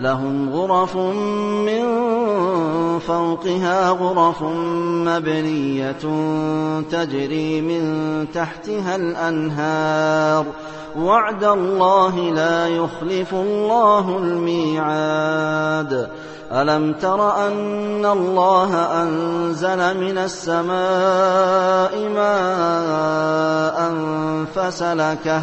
لهم غرف من فوقها غرف مبنية تجري من تحتها الأنهار. وعد الله لا يخلف الله الميعاد. ألم تر أن الله أنزل من السماء ماء فسلكه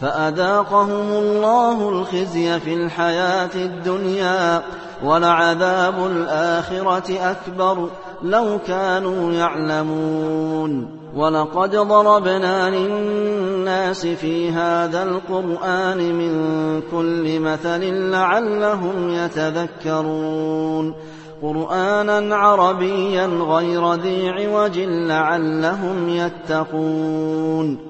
فأذاقهم الله الخزي في الحياة الدنيا ولعذاب الآخرة أكبر لو كانوا يعلمون. ولقد ضربنا للناس في هذا القرآن من كل مثل لعلهم يتذكرون. قرآنا عربيا غير ذي عوج لعلهم يتقون.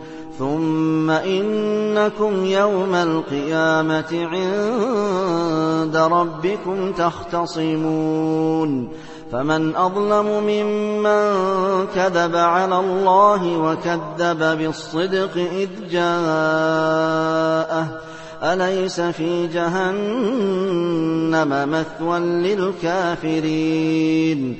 ثم إنكم يوم القيامة عند ربكم تختصمون. فمن أظلم ممن كذب على الله وكذب بالصدق إذ جاءه. أليس في جهنم مثوى للكافرين؟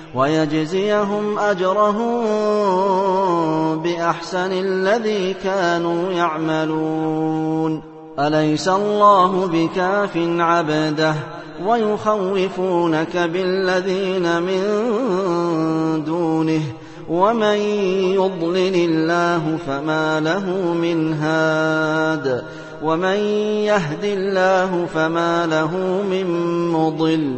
ويجزيهم أجرهم بأحسن الذي كانوا يعملون. أليس الله بكاف عبده ويخوفونك بالذين من دونه؟ ومن يضلل الله فما له من هاد؟ ومن يهد الله فما له من مضل؟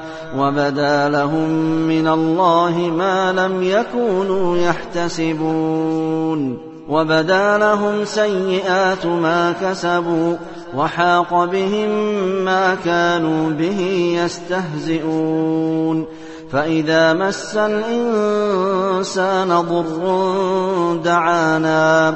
وبدا لهم من الله ما لم يكونوا يحتسبون. وبدا لهم سيئات ما كسبوا وحاق بهم ما كانوا به يستهزئون. فإذا مس الإنسان ضر دعانا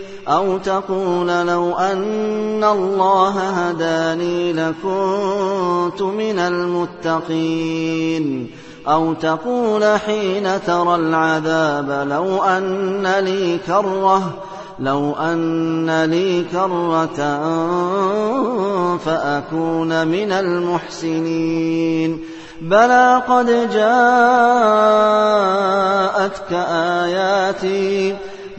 أو تقول لو أن الله هداني لكنت من المتقين. أو تقول حين ترى العذاب لو أن لي كرة لو أن لي كرة فأكون من المحسنين. بلى قد جاءتك آياتي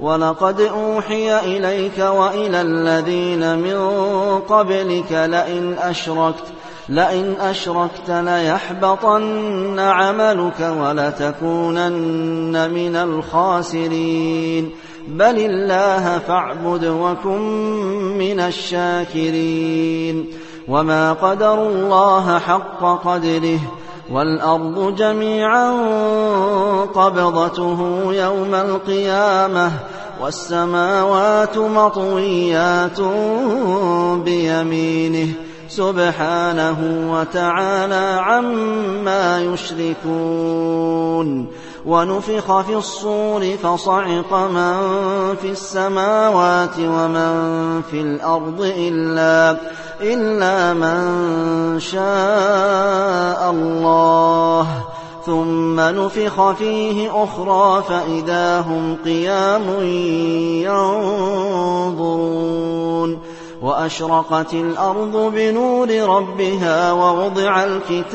ولقد أوحي إليك وإلى الذين من قبلك لئن أشركت لئن أشركت ليحبطن عملك ولتكونن من الخاسرين. بل الله فاعبد وكن من الشاكرين. وما قدروا الله حق قدره والأرض جميعا قبضته يوم القيامة والسماوات مطويات بيمينه سبحانه وتعالى عما يشركون. ونفخ في الصور فصعق من في السماوات ومن في الأرض إلا إلا من شاء الله. ثم نفخ فيه أخرى فإذا هم قيام ينظرون. وأشرقت الأرض بنور ربها ووضع الكتاب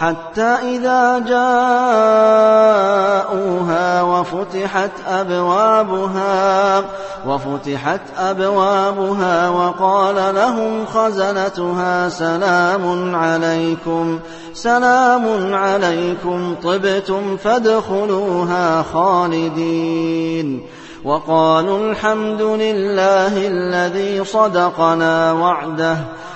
حتى إذا جاءوها وفتحت أبوابها وفتحت أبوابها وقال لهم خزنتها سلام عليكم سلام عليكم طبتم فادخلوها خالدين. وقالوا الحمد لله الذي صدقنا وعده